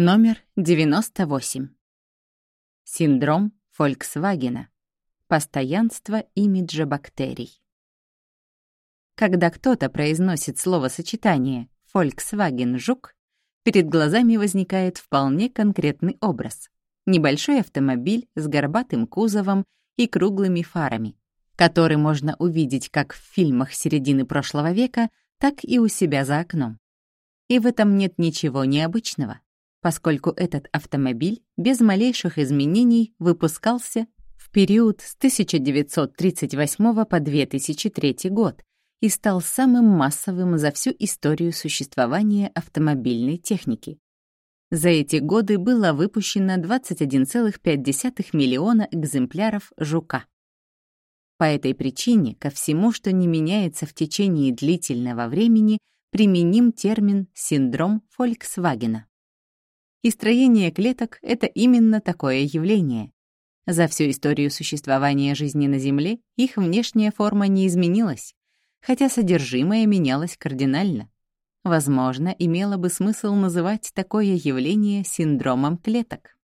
Номер 98. Синдром Фольксвагена. Постоянство имиджа бактерий. Когда кто-то произносит словосочетание «Фольксваген-жук», перед глазами возникает вполне конкретный образ. Небольшой автомобиль с горбатым кузовом и круглыми фарами, который можно увидеть как в фильмах середины прошлого века, так и у себя за окном. И в этом нет ничего необычного поскольку этот автомобиль без малейших изменений выпускался в период с 1938 по 2003 год и стал самым массовым за всю историю существования автомобильной техники. За эти годы было выпущено 21,5 миллиона экземпляров «Жука». По этой причине ко всему, что не меняется в течение длительного времени, применим термин «синдром Фольксвагена» и строение клеток — это именно такое явление. За всю историю существования жизни на Земле их внешняя форма не изменилась, хотя содержимое менялось кардинально. Возможно, имело бы смысл называть такое явление синдромом клеток.